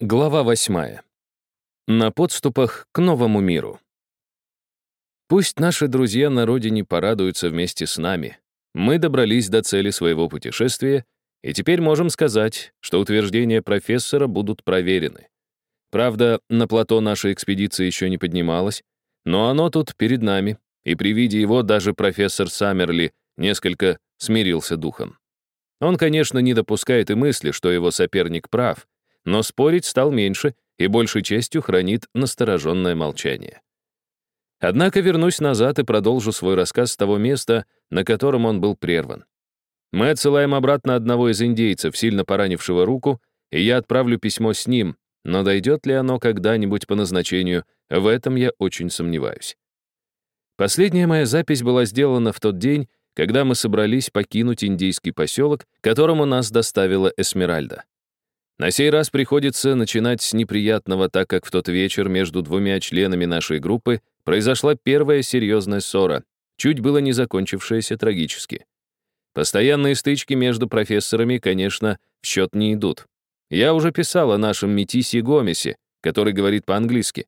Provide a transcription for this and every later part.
Глава восьмая. На подступах к новому миру. Пусть наши друзья на родине порадуются вместе с нами. Мы добрались до цели своего путешествия, и теперь можем сказать, что утверждения профессора будут проверены. Правда, на плато наша экспедиция еще не поднималась, но оно тут перед нами, и при виде его даже профессор Саммерли несколько смирился духом. Он, конечно, не допускает и мысли, что его соперник прав — но спорить стал меньше и большей частью хранит настороженное молчание. Однако вернусь назад и продолжу свой рассказ с того места, на котором он был прерван. Мы отсылаем обратно одного из индейцев, сильно поранившего руку, и я отправлю письмо с ним, но дойдет ли оно когда-нибудь по назначению, в этом я очень сомневаюсь. Последняя моя запись была сделана в тот день, когда мы собрались покинуть индейский поселок, которому нас доставила Эсмеральда. На сей раз приходится начинать с неприятного, так как в тот вечер между двумя членами нашей группы произошла первая серьезная ссора, чуть было не закончившаяся трагически. Постоянные стычки между профессорами, конечно, в счет не идут. Я уже писал о нашем Метисе Гомесе, который говорит по-английски.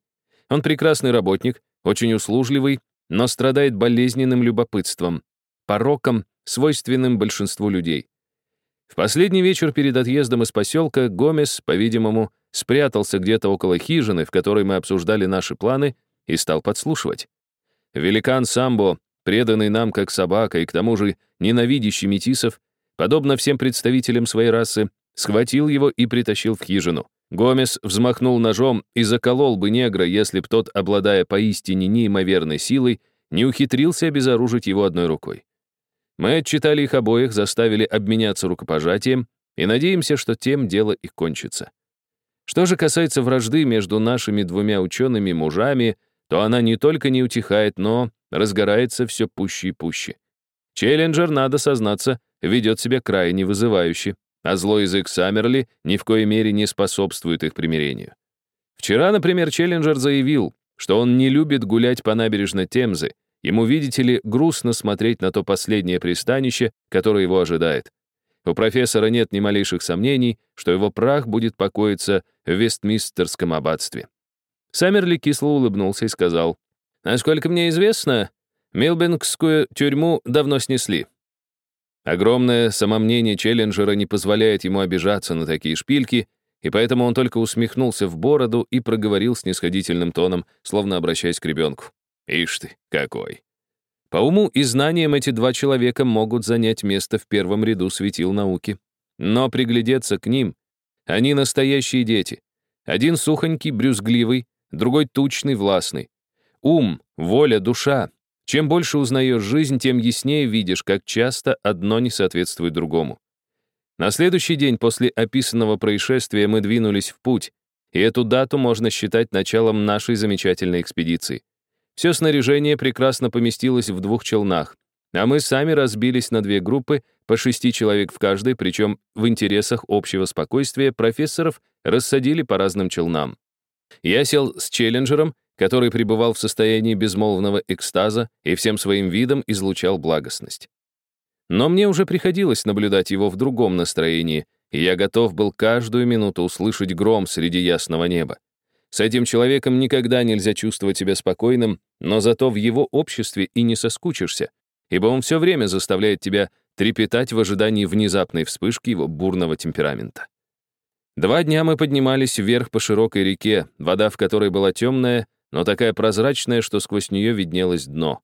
Он прекрасный работник, очень услужливый, но страдает болезненным любопытством, пороком, свойственным большинству людей. В последний вечер перед отъездом из поселка Гомес, по-видимому, спрятался где-то около хижины, в которой мы обсуждали наши планы, и стал подслушивать. Великан Самбо, преданный нам как собака и к тому же ненавидящий метисов, подобно всем представителям своей расы, схватил его и притащил в хижину. Гомес взмахнул ножом и заколол бы негра, если б тот, обладая поистине неимоверной силой, не ухитрился обезоружить его одной рукой. Мы отчитали их обоих, заставили обменяться рукопожатием и надеемся, что тем дело и кончится. Что же касается вражды между нашими двумя учеными мужами, то она не только не утихает, но разгорается все пуще и пуще. Челленджер, надо сознаться, ведет себя крайне вызывающе, а злой язык Саммерли ни в коей мере не способствует их примирению. Вчера, например, Челленджер заявил, что он не любит гулять по набережной Темзы, Ему, видите ли, грустно смотреть на то последнее пристанище, которое его ожидает. У профессора нет ни малейших сомнений, что его прах будет покоиться в Вестмистерском аббатстве. Саммерли кисло улыбнулся и сказал, «Насколько мне известно, Милбингскую тюрьму давно снесли». Огромное самомнение Челленджера не позволяет ему обижаться на такие шпильки, и поэтому он только усмехнулся в бороду и проговорил с нисходительным тоном, словно обращаясь к ребенку. Ишь ты, какой. По уму и знаниям эти два человека могут занять место в первом ряду светил науки. Но приглядеться к ним, они настоящие дети. Один сухонький, брюзгливый, другой тучный, властный. Ум, воля, душа. Чем больше узнаешь жизнь, тем яснее видишь, как часто одно не соответствует другому. На следующий день после описанного происшествия мы двинулись в путь, и эту дату можно считать началом нашей замечательной экспедиции. Все снаряжение прекрасно поместилось в двух челнах, а мы сами разбились на две группы, по шести человек в каждой, причем в интересах общего спокойствия профессоров рассадили по разным челнам. Я сел с челленджером, который пребывал в состоянии безмолвного экстаза и всем своим видом излучал благостность. Но мне уже приходилось наблюдать его в другом настроении, и я готов был каждую минуту услышать гром среди ясного неба. С этим человеком никогда нельзя чувствовать себя спокойным, но зато в его обществе и не соскучишься, ибо он все время заставляет тебя трепетать в ожидании внезапной вспышки его бурного темперамента. Два дня мы поднимались вверх по широкой реке, вода в которой была темная, но такая прозрачная, что сквозь нее виднелось дно.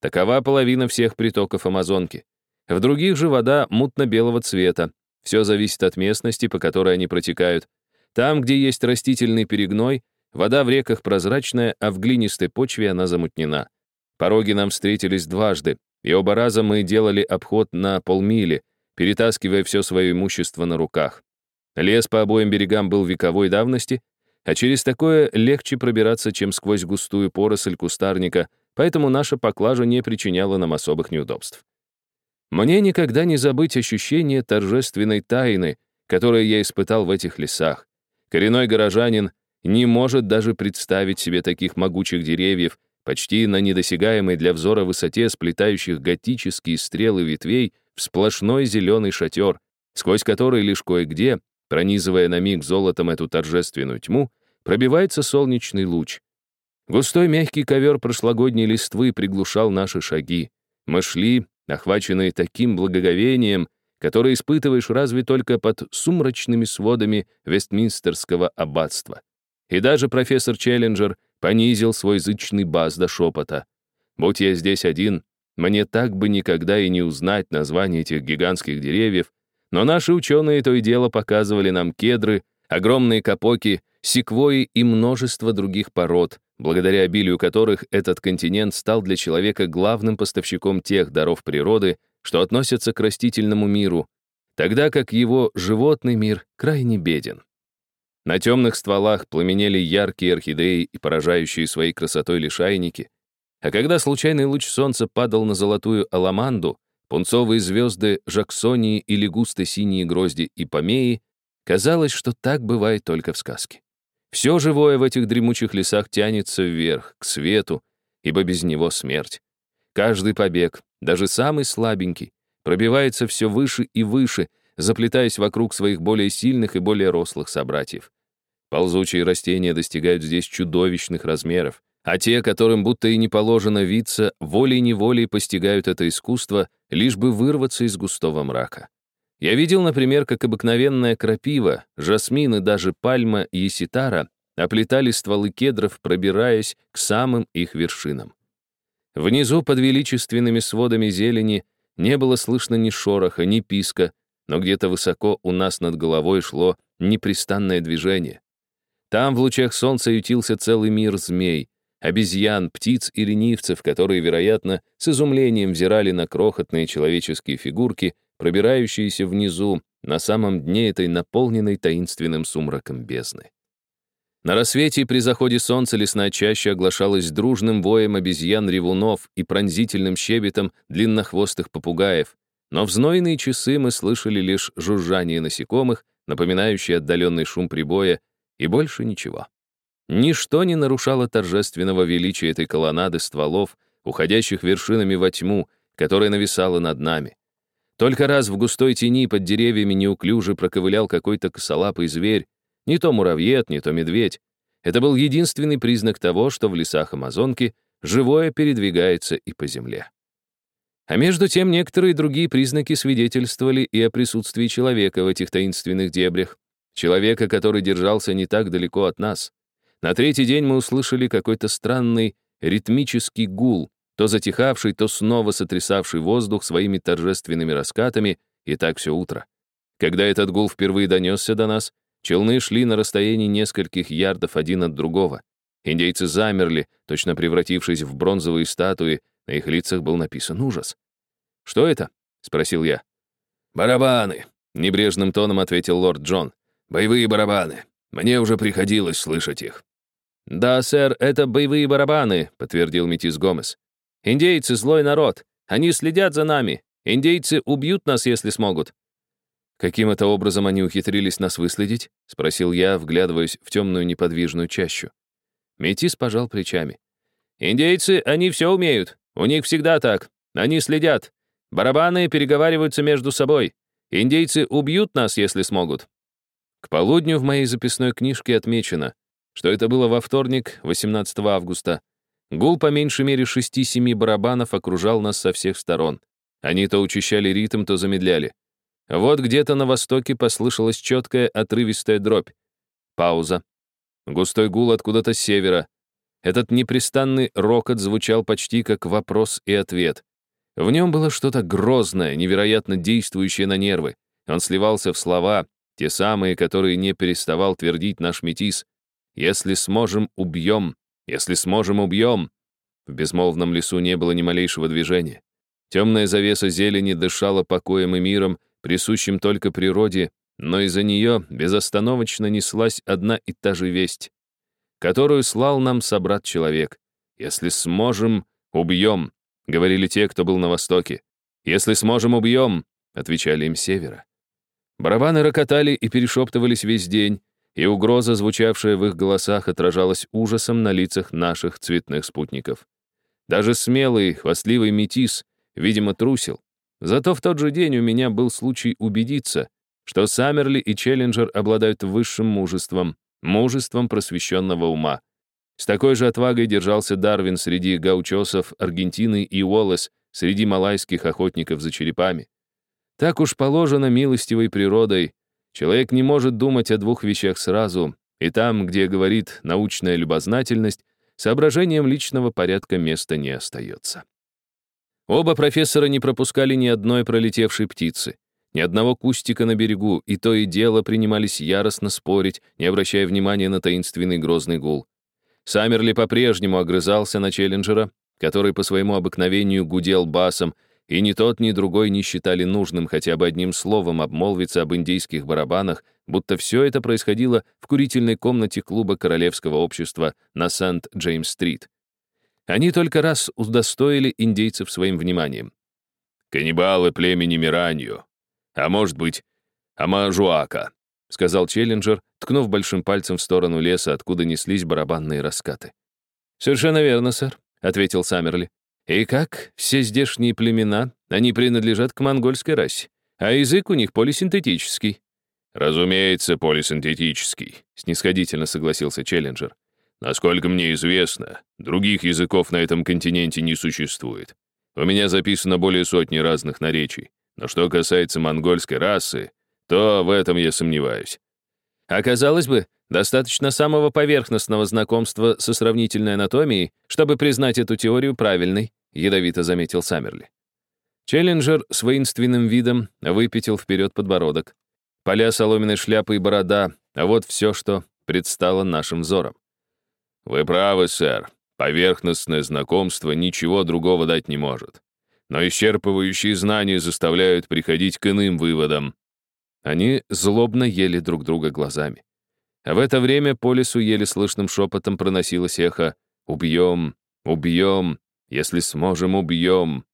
Такова половина всех притоков Амазонки. В других же вода мутно-белого цвета. Все зависит от местности, по которой они протекают, там, где есть растительный перегной, вода в реках прозрачная, а в глинистой почве она замутнена. Пороги нам встретились дважды, и оба раза мы делали обход на полмили, перетаскивая все свое имущество на руках. Лес по обоим берегам был вековой давности, а через такое легче пробираться, чем сквозь густую поросль кустарника, поэтому наша поклажа не причиняла нам особых неудобств. Мне никогда не забыть ощущение торжественной тайны, которое я испытал в этих лесах. Коренной горожанин не может даже представить себе таких могучих деревьев, почти на недосягаемой для взора высоте сплетающих готические стрелы ветвей в сплошной зеленый шатер, сквозь который лишь кое-где Пронизывая на миг золотом эту торжественную тьму, пробивается солнечный луч. Густой мягкий ковер прошлогодней листвы приглушал наши шаги. Мы шли, охваченные таким благоговением, которое испытываешь разве только под сумрачными сводами Вестминстерского аббатства. И даже профессор Челленджер понизил свой зычный бас до шепота. «Будь я здесь один, мне так бы никогда и не узнать название этих гигантских деревьев, но наши ученые то и дело показывали нам кедры, огромные капоки, секвои и множество других пород, благодаря обилию которых этот континент стал для человека главным поставщиком тех даров природы, что относятся к растительному миру, тогда как его животный мир крайне беден. На темных стволах пламенели яркие орхидеи и поражающие своей красотой лишайники, а когда случайный луч солнца падал на золотую аламанду, пунцовые звезды Жаксонии или густо-синие грозди и помеи, казалось, что так бывает только в сказке. Все живое в этих дремучих лесах тянется вверх, к свету, ибо без него смерть. Каждый побег, даже самый слабенький, пробивается все выше и выше, заплетаясь вокруг своих более сильных и более рослых собратьев. Ползучие растения достигают здесь чудовищных размеров, а те, которым будто и не положено виться, волей-неволей постигают это искусство, лишь бы вырваться из густого мрака. Я видел, например, как обыкновенная крапива, жасмин и даже пальма еситара оплетали стволы кедров, пробираясь к самым их вершинам. Внизу, под величественными сводами зелени, не было слышно ни шороха, ни писка, но где-то высоко у нас над головой шло непрестанное движение. Там в лучах солнца ютился целый мир змей, обезьян, птиц и ленивцев, которые, вероятно, с изумлением взирали на крохотные человеческие фигурки, пробирающиеся внизу, на самом дне этой наполненной таинственным сумраком бездны. На рассвете при заходе солнца лесная чаща оглашалась дружным воем обезьян-ревунов и пронзительным щебетом длиннохвостых попугаев, но в знойные часы мы слышали лишь жужжание насекомых, напоминающее отдаленный шум прибоя, и больше ничего. Ничто не нарушало торжественного величия этой колоннады стволов, уходящих вершинами во тьму, которая нависала над нами. Только раз в густой тени под деревьями неуклюже проковылял какой-то косолапый зверь, не то муравьед, не то медведь. Это был единственный признак того, что в лесах Амазонки живое передвигается и по земле. А между тем некоторые другие признаки свидетельствовали и о присутствии человека в этих таинственных дебрях, человека, который держался не так далеко от нас. На третий день мы услышали какой-то странный ритмический гул, то затихавший, то снова сотрясавший воздух своими торжественными раскатами, и так все утро. Когда этот гул впервые донесся до нас, челны шли на расстоянии нескольких ярдов один от другого. Индейцы замерли, точно превратившись в бронзовые статуи, на их лицах был написан ужас. «Что это?» — спросил я. «Барабаны», — небрежным тоном ответил лорд Джон. «Боевые барабаны. Мне уже приходилось слышать их». «Да, сэр, это боевые барабаны», — подтвердил Метис Гомес. «Индейцы — злой народ. Они следят за нами. Индейцы убьют нас, если смогут». «Каким это образом они ухитрились нас выследить?» — спросил я, вглядываясь в темную неподвижную чащу. Метис пожал плечами. «Индейцы, они все умеют. У них всегда так. Они следят. Барабаны переговариваются между собой. Индейцы убьют нас, если смогут». К полудню в моей записной книжке отмечено, что это было во вторник, 18 августа. Гул по меньшей мере шести-семи барабанов окружал нас со всех сторон. Они то учащали ритм, то замедляли. Вот где-то на востоке послышалась четкая отрывистая дробь. Пауза. Густой гул откуда-то с севера. Этот непрестанный рокот звучал почти как вопрос и ответ. В нем было что-то грозное, невероятно действующее на нервы. Он сливался в слова, те самые, которые не переставал твердить наш метис, если сможем, убьем. Если сможем, убьем. В безмолвном лесу не было ни малейшего движения. Темная завеса зелени дышала покоем и миром, присущим только природе, но из-за нее безостановочно неслась одна и та же весть, которую слал нам собрат-человек. «Если сможем, убьем», — говорили те, кто был на востоке. «Если сможем, убьем», — отвечали им севера. Барабаны рокотали и перешептывались весь день, и угроза, звучавшая в их голосах, отражалась ужасом на лицах наших цветных спутников. Даже смелый, хвастливый метис, видимо, трусил. Зато в тот же день у меня был случай убедиться, что Саммерли и Челленджер обладают высшим мужеством, мужеством просвещенного ума. С такой же отвагой держался Дарвин среди гаучосов Аргентины и Уоллес среди малайских охотников за черепами. Так уж положено милостивой природой. Человек не может думать о двух вещах сразу, и там, где говорит научная любознательность, соображением личного порядка места не остается. Оба профессора не пропускали ни одной пролетевшей птицы, ни одного кустика на берегу, и то и дело принимались яростно спорить, не обращая внимания на таинственный грозный гул. Саммерли по-прежнему огрызался на Челленджера, который по своему обыкновению гудел басом, и ни тот, ни другой не считали нужным хотя бы одним словом обмолвиться об индейских барабанах, будто все это происходило в курительной комнате клуба Королевского общества на Сент-Джеймс-стрит. Они только раз удостоили индейцев своим вниманием. «Каннибалы племени Миранью, а может быть, Амажуака», сказал Челленджер, ткнув большим пальцем в сторону леса, откуда неслись барабанные раскаты. «Совершенно верно, сэр», — ответил Саммерли. «И как все здешние племена, они принадлежат к монгольской расе, а язык у них полисинтетический». «Разумеется, полисинтетический», — снисходительно согласился Челленджер. Насколько мне известно, других языков на этом континенте не существует. У меня записано более сотни разных наречий. Но что касается монгольской расы, то в этом я сомневаюсь. Оказалось бы, достаточно самого поверхностного знакомства со сравнительной анатомией, чтобы признать эту теорию правильной, ядовито заметил Саммерли. Челленджер с воинственным видом выпятил вперед подбородок. Поля соломенной шляпы и борода, вот все, что предстало нашим взором. «Вы правы, сэр. Поверхностное знакомство ничего другого дать не может. Но исчерпывающие знания заставляют приходить к иным выводам». Они злобно ели друг друга глазами. А в это время по лесу еле слышным шепотом проносилось эхо «Убьем! Убьем! Если сможем, убьем!»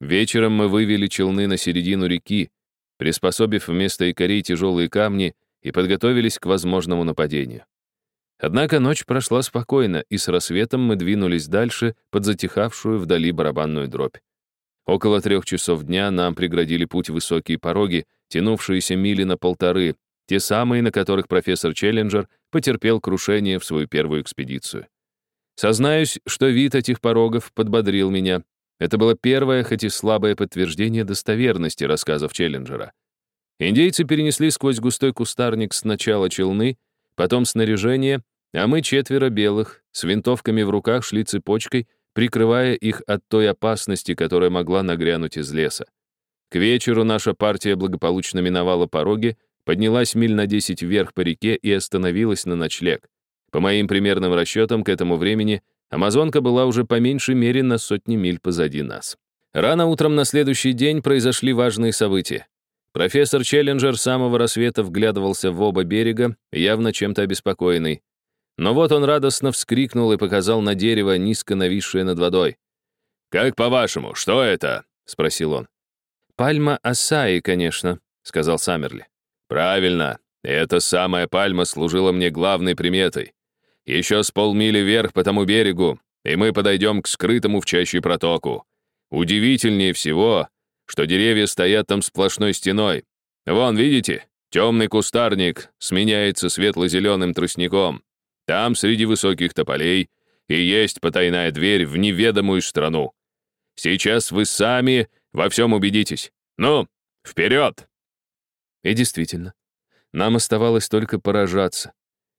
Вечером мы вывели челны на середину реки, приспособив вместо якорей тяжелые камни и подготовились к возможному нападению. Однако ночь прошла спокойно, и с рассветом мы двинулись дальше под затихавшую вдали барабанную дробь. Около трех часов дня нам преградили путь высокие пороги, тянувшиеся мили на полторы, те самые, на которых профессор Челленджер потерпел крушение в свою первую экспедицию. Сознаюсь, что вид этих порогов подбодрил меня. Это было первое, хоть и слабое подтверждение достоверности рассказов Челленджера. Индейцы перенесли сквозь густой кустарник сначала челны, потом снаряжение, а мы четверо белых, с винтовками в руках шли цепочкой, прикрывая их от той опасности, которая могла нагрянуть из леса. К вечеру наша партия благополучно миновала пороги, поднялась миль на 10 вверх по реке и остановилась на ночлег. По моим примерным расчетам, к этому времени Амазонка была уже по меньшей мере на сотни миль позади нас. Рано утром на следующий день произошли важные события. Профессор Челленджер с самого рассвета вглядывался в оба берега, явно чем-то обеспокоенный. Но вот он радостно вскрикнул и показал на дерево, низко нависшее над водой. «Как по-вашему, что это?» — спросил он. «Пальма Асаи, конечно», — сказал Саммерли. «Правильно. Эта самая пальма служила мне главной приметой. Еще с полмили вверх по тому берегу, и мы подойдем к скрытому в чаще протоку. Удивительнее всего, что деревья стоят там сплошной стеной. Вон, видите, темный кустарник сменяется светло-зеленым тростником. Там, среди высоких тополей, и есть потайная дверь в неведомую страну. Сейчас вы сами во всем убедитесь. Ну, вперед!» И действительно, нам оставалось только поражаться.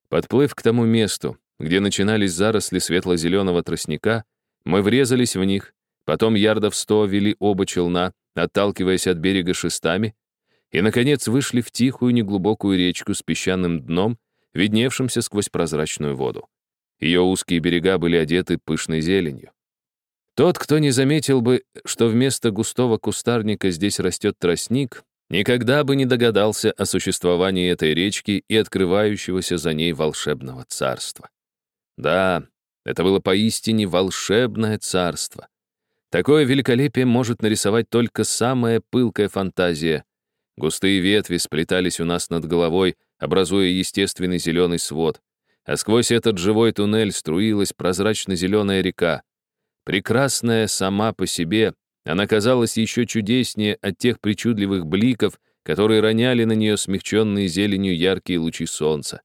Подплыв к тому месту, где начинались заросли светло-зеленого тростника, мы врезались в них, потом ярдов сто вели оба челна, отталкиваясь от берега шестами, и, наконец, вышли в тихую неглубокую речку с песчаным дном, видневшимся сквозь прозрачную воду. Ее узкие берега были одеты пышной зеленью. Тот, кто не заметил бы, что вместо густого кустарника здесь растет тростник, никогда бы не догадался о существовании этой речки и открывающегося за ней волшебного царства. Да, это было поистине волшебное царство. Такое великолепие может нарисовать только самая пылкая фантазия. Густые ветви сплетались у нас над головой, образуя естественный зеленый свод. А сквозь этот живой туннель струилась прозрачно-зеленая река. Прекрасная сама по себе, она казалась еще чудеснее от тех причудливых бликов, которые роняли на нее смягченные зеленью яркие лучи солнца.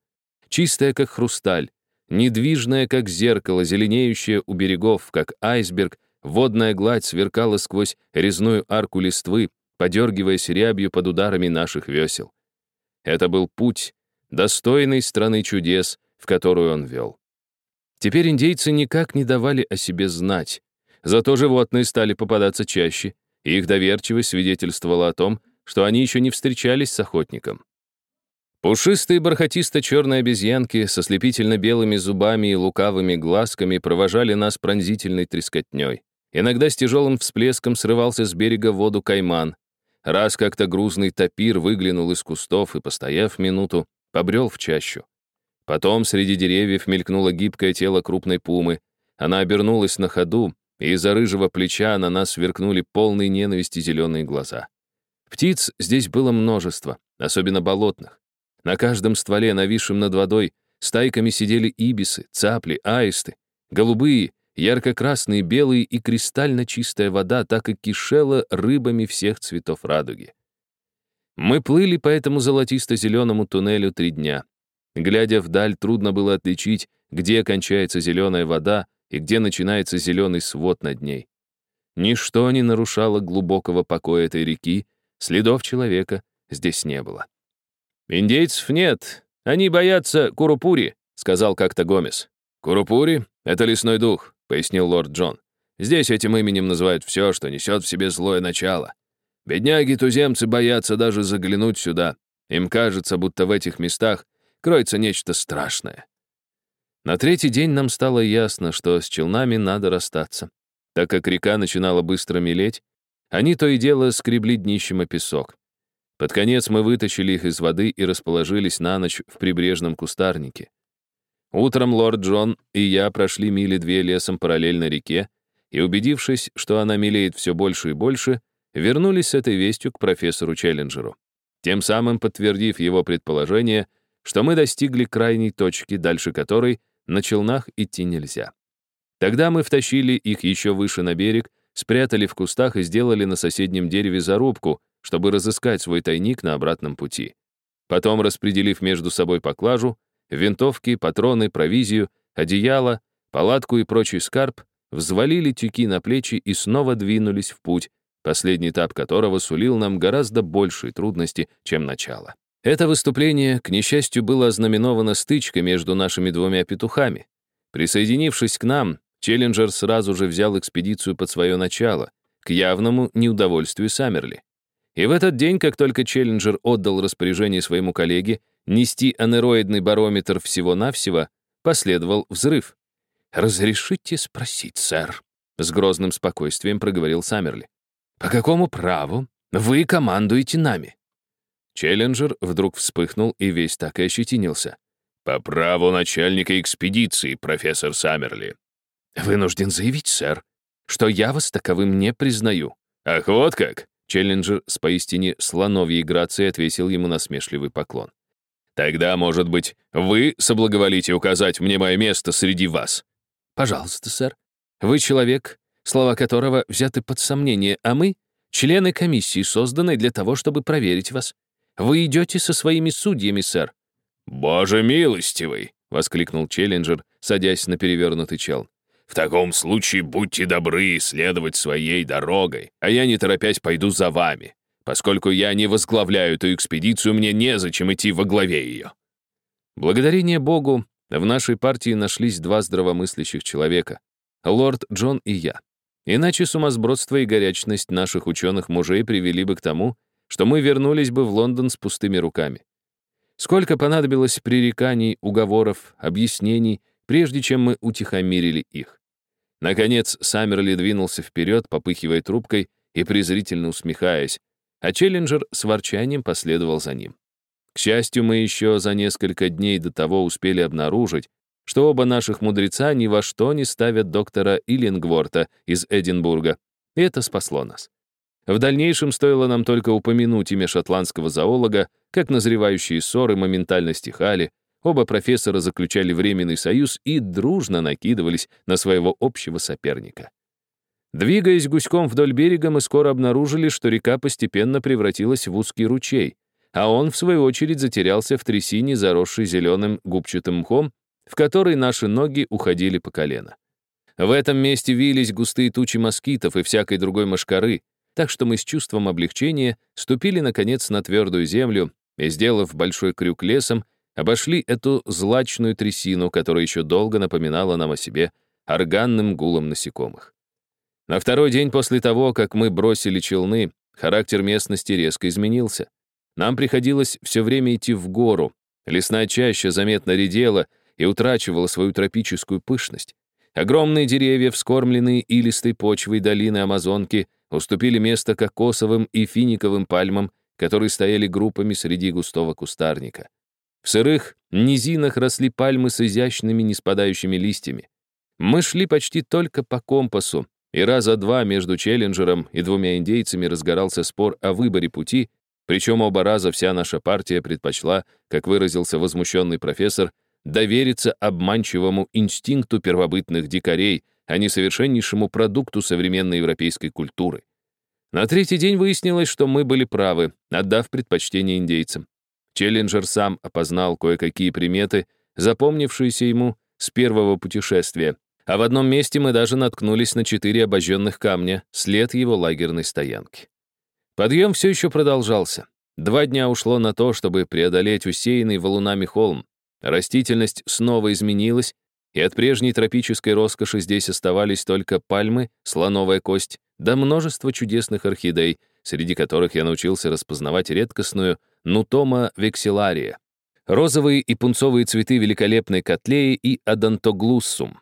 Чистая, как хрусталь, недвижная, как зеркало, зеленеющая у берегов, как айсберг, водная гладь сверкала сквозь резную арку листвы, подергиваясь рябью под ударами наших весел. Это был путь, достойный страны чудес, в которую он вел. Теперь индейцы никак не давали о себе знать. Зато животные стали попадаться чаще, и их доверчивость свидетельствовала о том, что они еще не встречались с охотником. Пушистые бархатисто-черные обезьянки со слепительно-белыми зубами и лукавыми глазками провожали нас пронзительной трескотней. Иногда с тяжелым всплеском срывался с берега воду кайман. Раз как-то грузный топир выглянул из кустов и, постояв минуту, побрел в чащу. Потом среди деревьев мелькнуло гибкое тело крупной пумы. Она обернулась на ходу, и из-за рыжего плеча на нас сверкнули полные ненависти зеленые глаза. Птиц здесь было множество, особенно болотных. На каждом стволе, нависшем над водой, стайками сидели ибисы, цапли, аисты. Голубые, ярко-красные, белые и кристально чистая вода так и кишела рыбами всех цветов радуги. Мы плыли по этому золотисто-зеленому туннелю три дня. Глядя вдаль, трудно было отличить, где кончается зеленая вода и где начинается зеленый свод над ней. Ничто не нарушало глубокого покоя этой реки, следов человека здесь не было. «Индейцев нет, они боятся Курупури», — сказал как-то Гомес. «Курупури — это лесной дух», — пояснил лорд Джон. «Здесь этим именем называют все, что несет в себе злое начало. Бедняги-туземцы боятся даже заглянуть сюда. Им кажется, будто в этих местах кроется нечто страшное. На третий день нам стало ясно, что с челнами надо расстаться. Так как река начинала быстро мелеть, они то и дело скребли днищем о песок. Под конец мы вытащили их из воды и расположились на ночь в прибрежном кустарнике. Утром лорд Джон и я прошли мили две лесом параллельно реке, и, убедившись, что она мелеет все больше и больше, вернулись с этой вестью к профессору Челленджеру, тем самым подтвердив его предположение — что мы достигли крайней точки, дальше которой на челнах идти нельзя. Тогда мы втащили их еще выше на берег, спрятали в кустах и сделали на соседнем дереве зарубку, чтобы разыскать свой тайник на обратном пути. Потом, распределив между собой поклажу, винтовки, патроны, провизию, одеяло, палатку и прочий скарб, взвалили тюки на плечи и снова двинулись в путь, последний этап которого сулил нам гораздо большие трудности, чем начало. Это выступление, к несчастью, было ознаменовано стычкой между нашими двумя петухами. Присоединившись к нам, Челленджер сразу же взял экспедицию под свое начало, к явному неудовольствию Саммерли. И в этот день, как только Челленджер отдал распоряжение своему коллеге нести анероидный барометр всего-навсего, последовал взрыв. «Разрешите спросить, сэр?» — с грозным спокойствием проговорил Саммерли. «По какому праву вы командуете нами?» Челленджер вдруг вспыхнул и весь так и ощетинился. «По праву начальника экспедиции, профессор Саммерли». «Вынужден заявить, сэр, что я вас таковым не признаю». «Ах, вот как!» Челленджер с поистине слоновьей грацией отвесил ему насмешливый поклон. «Тогда, может быть, вы соблаговолите указать мне мое место среди вас?» «Пожалуйста, сэр. Вы человек, слова которого взяты под сомнение, а мы — члены комиссии, созданной для того, чтобы проверить вас. Вы идете со своими судьями, сэр». «Боже милостивый!» — воскликнул Челленджер, садясь на перевернутый чел. «В таком случае будьте добры следовать своей дорогой, а я, не торопясь, пойду за вами. Поскольку я не возглавляю эту экспедицию, мне незачем идти во главе ее». Благодарение Богу, в нашей партии нашлись два здравомыслящих человека — лорд Джон и я. Иначе сумасбродство и горячность наших ученых-мужей привели бы к тому, что мы вернулись бы в Лондон с пустыми руками. Сколько понадобилось пререканий, уговоров, объяснений, прежде чем мы утихомирили их. Наконец, Саммерли двинулся вперед, попыхивая трубкой и презрительно усмехаясь, а Челленджер с ворчанием последовал за ним. К счастью, мы еще за несколько дней до того успели обнаружить, что оба наших мудреца ни во что не ставят доктора Иллингворта из Эдинбурга, и это спасло нас. В дальнейшем стоило нам только упомянуть имя шотландского зоолога, как назревающие ссоры моментально стихали, оба профессора заключали временный союз и дружно накидывались на своего общего соперника. Двигаясь гуськом вдоль берега, мы скоро обнаружили, что река постепенно превратилась в узкий ручей, а он, в свою очередь, затерялся в трясине, заросшей зеленым губчатым мхом, в который наши ноги уходили по колено. В этом месте вились густые тучи москитов и всякой другой мошкары, так что мы с чувством облегчения ступили, наконец, на твердую землю и, сделав большой крюк лесом, обошли эту злачную трясину, которая еще долго напоминала нам о себе органным гулом насекомых. На второй день после того, как мы бросили челны, характер местности резко изменился. Нам приходилось все время идти в гору, лесная чаща заметно редела и утрачивала свою тропическую пышность. Огромные деревья, вскормленные илистой почвой долины Амазонки, уступили место кокосовым и финиковым пальмам, которые стояли группами среди густого кустарника. В сырых низинах росли пальмы с изящными неспадающими листьями. Мы шли почти только по компасу, и раза два между Челленджером и двумя индейцами разгорался спор о выборе пути, причем оба раза вся наша партия предпочла, как выразился возмущенный профессор, довериться обманчивому инстинкту первобытных дикарей, а не совершеннейшему продукту современной европейской культуры. На третий день выяснилось, что мы были правы, отдав предпочтение индейцам. Челленджер сам опознал кое-какие приметы, запомнившиеся ему с первого путешествия, а в одном месте мы даже наткнулись на четыре обожженных камня, след его лагерной стоянки. Подъем все еще продолжался. Два дня ушло на то, чтобы преодолеть усеянный валунами холм. Растительность снова изменилась, и от прежней тропической роскоши здесь оставались только пальмы, слоновая кость, да множество чудесных орхидей, среди которых я научился распознавать редкостную нутома векселария, розовые и пунцовые цветы великолепной котлеи и адонтоглуссум.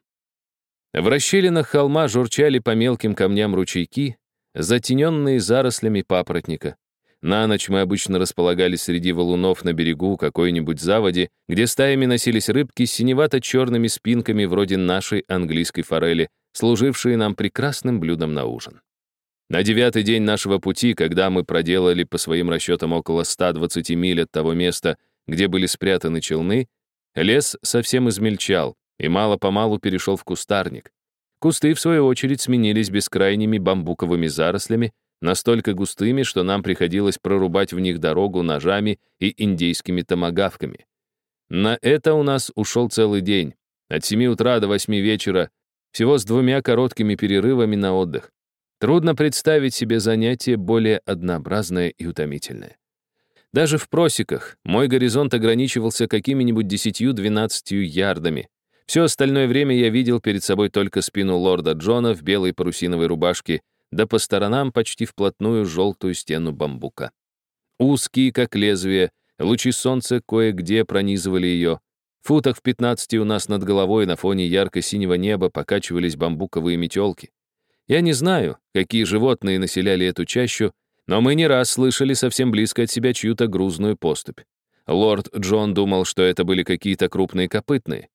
В расщелинах холма журчали по мелким камням ручейки, затененные зарослями папоротника. На ночь мы обычно располагались среди валунов на берегу какой-нибудь заводи, где стаями носились рыбки с синевато-черными спинками вроде нашей английской форели, служившие нам прекрасным блюдом на ужин. На девятый день нашего пути, когда мы проделали по своим расчетам около 120 миль от того места, где были спрятаны челны, лес совсем измельчал, и мало-помалу перешел в кустарник. Кусты, в свою очередь, сменились бескрайними бамбуковыми зарослями, настолько густыми, что нам приходилось прорубать в них дорогу ножами и индейскими томагавками. На это у нас ушел целый день, от 7 утра до 8 вечера, всего с двумя короткими перерывами на отдых. Трудно представить себе занятие более однообразное и утомительное. Даже в просеках мой горизонт ограничивался какими-нибудь 10-12 ярдами, все остальное время я видел перед собой только спину лорда Джона в белой парусиновой рубашке, да по сторонам почти вплотную желтую стену бамбука. Узкие, как лезвие, лучи солнца кое-где пронизывали ее. В футах в 15 у нас над головой на фоне ярко-синего неба покачивались бамбуковые метелки. Я не знаю, какие животные населяли эту чащу, но мы не раз слышали совсем близко от себя чью-то грузную поступь. Лорд Джон думал, что это были какие-то крупные копытные.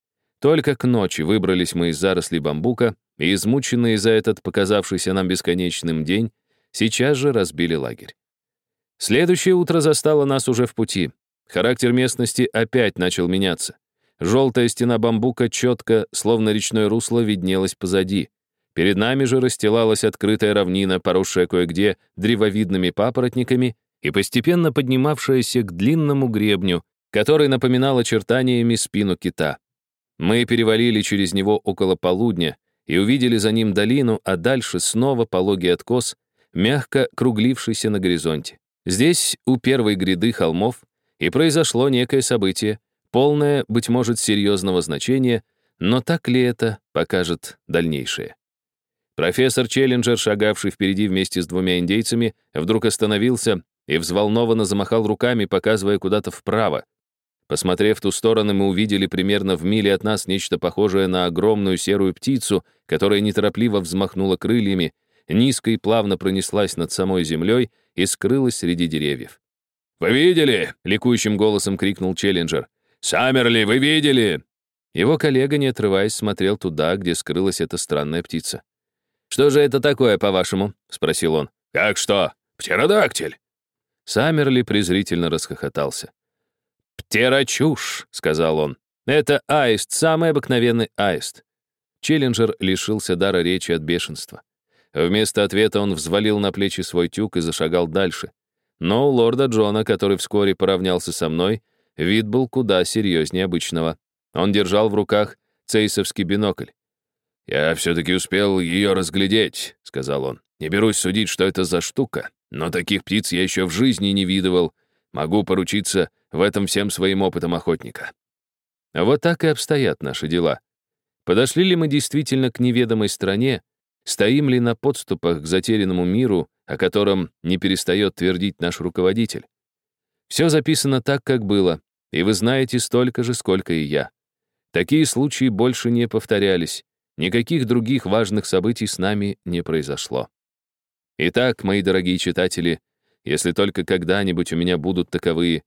Только к ночи выбрались мы из зарослей бамбука, и, измученные за этот показавшийся нам бесконечным день, сейчас же разбили лагерь. Следующее утро застало нас уже в пути. Характер местности опять начал меняться. Желтая стена бамбука четко, словно речное русло, виднелась позади. Перед нами же расстилалась открытая равнина, поросшая кое-где древовидными папоротниками и постепенно поднимавшаяся к длинному гребню, который напоминал очертаниями спину кита. Мы перевалили через него около полудня и увидели за ним долину, а дальше снова пологий откос, мягко круглившийся на горизонте. Здесь, у первой гряды холмов, и произошло некое событие, полное, быть может, серьезного значения, но так ли это, покажет дальнейшее. Профессор Челленджер, шагавший впереди вместе с двумя индейцами, вдруг остановился и взволнованно замахал руками, показывая куда-то вправо. Посмотрев в ту сторону, мы увидели примерно в миле от нас нечто похожее на огромную серую птицу, которая неторопливо взмахнула крыльями, низко и плавно пронеслась над самой землей и скрылась среди деревьев. «Вы видели?» — ликующим голосом крикнул Челленджер. «Саммерли, вы видели?» Его коллега, не отрываясь, смотрел туда, где скрылась эта странная птица. «Что же это такое, по-вашему?» — спросил он. «Как что? Птеродактиль!» Саммерли презрительно расхохотался. «Птерочушь», — сказал он. «Это аист, самый обыкновенный аист». Челленджер лишился дара речи от бешенства. Вместо ответа он взвалил на плечи свой тюк и зашагал дальше. Но у лорда Джона, который вскоре поравнялся со мной, вид был куда серьезнее обычного. Он держал в руках цейсовский бинокль. «Я все-таки успел ее разглядеть», — сказал он. «Не берусь судить, что это за штука, но таких птиц я еще в жизни не видывал. Могу поручиться в этом всем своим опытом охотника». Вот так и обстоят наши дела. Подошли ли мы действительно к неведомой стране, Стоим ли на подступах к затерянному миру, о котором не перестает твердить наш руководитель? Все записано так, как было, и вы знаете столько же, сколько и я. Такие случаи больше не повторялись, никаких других важных событий с нами не произошло. Итак, мои дорогие читатели, если только когда-нибудь у меня будут таковые,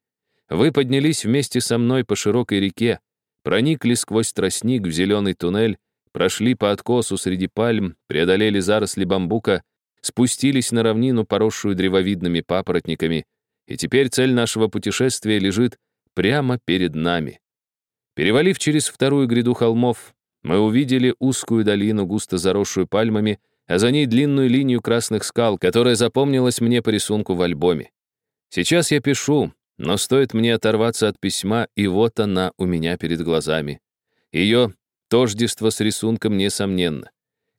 вы поднялись вместе со мной по широкой реке, проникли сквозь тростник в зеленый туннель прошли по откосу среди пальм, преодолели заросли бамбука, спустились на равнину, поросшую древовидными папоротниками, и теперь цель нашего путешествия лежит прямо перед нами. Перевалив через вторую гряду холмов, мы увидели узкую долину, густо заросшую пальмами, а за ней длинную линию красных скал, которая запомнилась мне по рисунку в альбоме. Сейчас я пишу, но стоит мне оторваться от письма, и вот она у меня перед глазами. Ее Тождество с рисунком несомненно.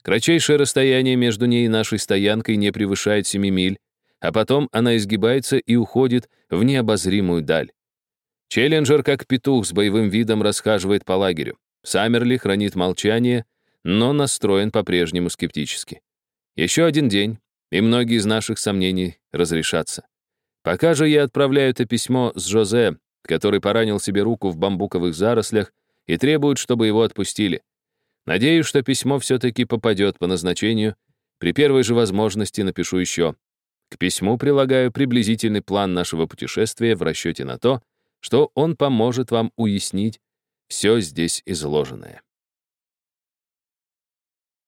Кратчайшее расстояние между ней и нашей стоянкой не превышает 7 миль, а потом она изгибается и уходит в необозримую даль. Челленджер, как петух с боевым видом, расхаживает по лагерю. Саммерли хранит молчание, но настроен по-прежнему скептически. Еще один день, и многие из наших сомнений разрешатся. Пока же я отправляю это письмо с Жозе, который поранил себе руку в бамбуковых зарослях и требуют, чтобы его отпустили. Надеюсь, что письмо все-таки попадет по назначению. При первой же возможности напишу еще. К письму прилагаю приблизительный план нашего путешествия в расчете на то, что он поможет вам уяснить все здесь изложенное.